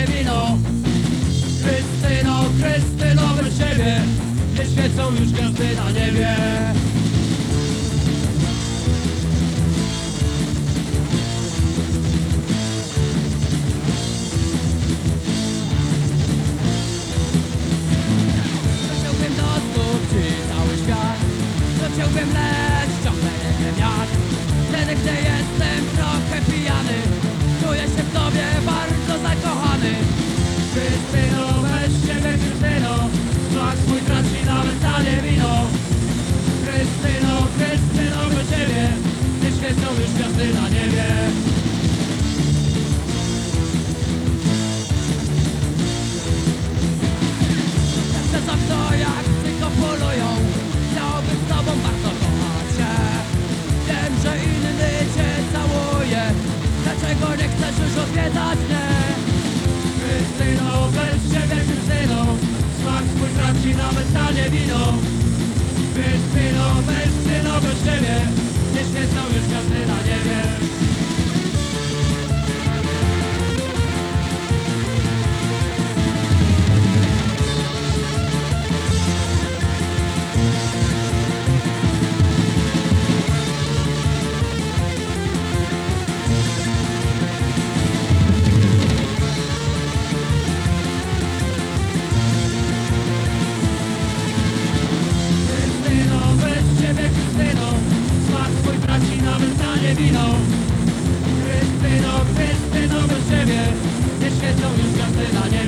moje wino Krystyno, Krystyno, bez ciebie Nie świecą już gwiazdy na niebie. Chciałbym dostąpić ci cały świat. Chciałbym leć ciągle wiatr. Wtedy, gdy jestem trochę pijany Czuję się w tobie bardzo. Gwiazdy na niebie. Przez okno jak tylko polują Chciałbym z tobą bardzo kochać Wiem, że inny cię całuje Dlaczego nie chcesz już odwiedzać mnie? Krystyno, bez ciebie Krystyno Smak swój traci nawet tanie wino Krystyno, Krystyno, bez ciebie Nie świecą już gwiazdy na niebie Krystyno, Krystyno, bez ciebie Nie świecą już gwiazdy na niebie